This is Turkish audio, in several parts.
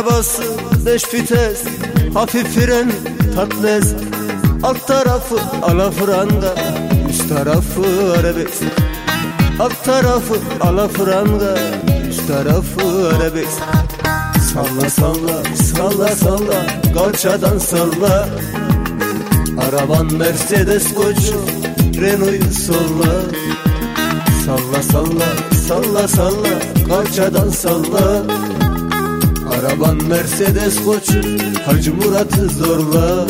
Arabası beş vites Hafif fren tatlez Alt tarafı alafranga Üst tarafı arabesk. Alt tarafı alafranga Üst tarafı arabesk. Salla salla salla salla Kalçadan salla. Araban Mercedes koçu Renault'u solla. Salla salla salla salla Kalçadan salla Araban Mercedes koçu Hacı Murat'ı zorla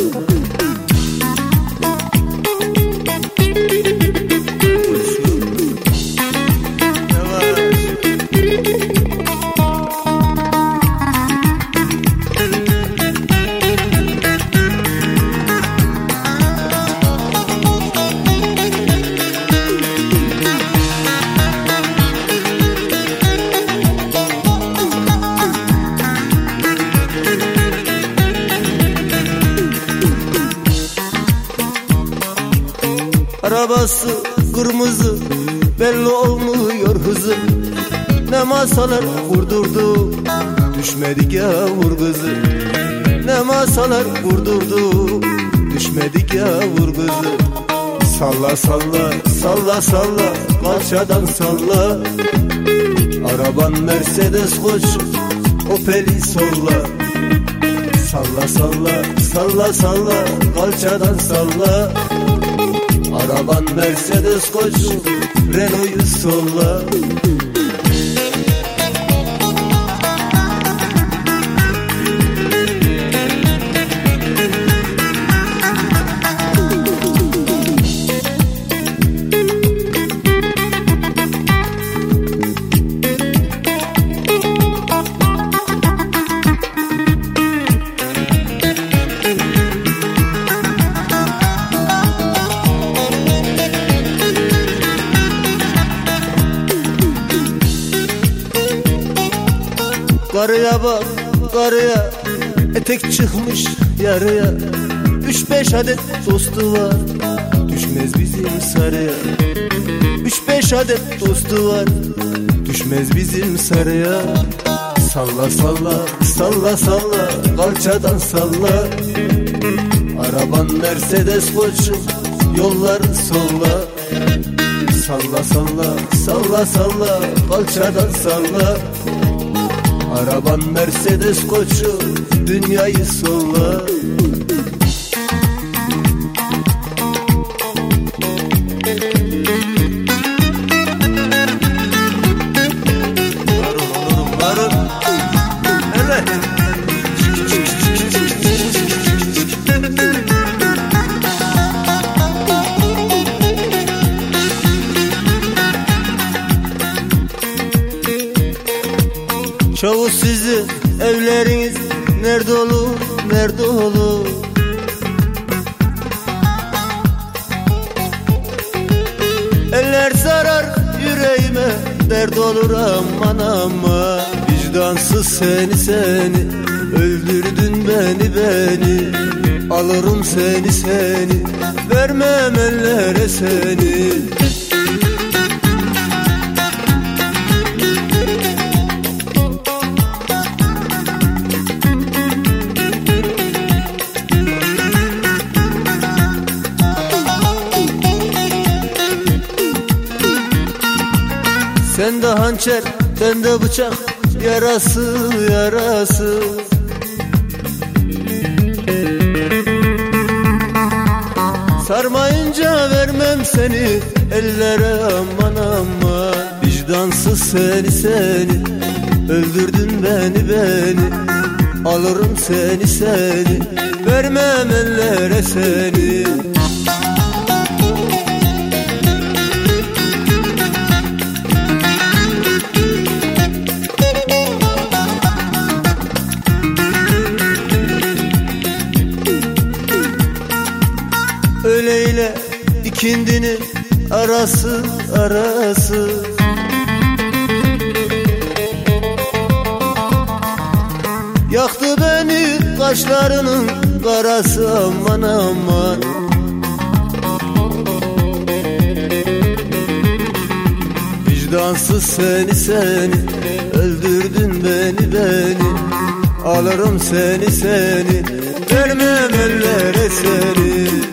Arabası kırmızı belli olmuyor hızı. Ne masalar kurdurdu düşmedik yavur kızı. Ne masalar kurdurdu düşmedik yavur kızı. Salla salla salla salla kalçadan salla. Araban Mercedes koç Opel'i solla. Salla salla salla salla kalçadan salla Araban Mercedes koç Renault'u solla Karıya bak karıya. Etek çıkmış yarıya. Üç beş adet dostu var. Düşmez bizim sarıya. Üç beş adet dostu var. Düşmez bizim sarıya. Salla salla salla salla. Kalçadan salla. Araban Mercedes koçum Yolları solla. Salla salla salla salla. Kalçadan salla Araban Mercedes koçu dünyayı solla Çavuş sizi evleriniz. Nerede olur nerede olur? Eller sarar yüreğime dert olur aman aman. Vicdansız seni seni öldürdün beni beni. Alırım seni seni vermem ellere seni Sen de hançer, ben de bıçak Yarası, yarası. Sarmayınca vermem seni Ellere aman aman. Vicdansız seni seni Öldürdün beni beni. Alırım seni seni Vermem ellere seni arası arası. Yaktı beni kaşlarının karası aman aman. Vicdansız seni seni öldürdün beni beni. Alırım seni seni Vermem ellere seni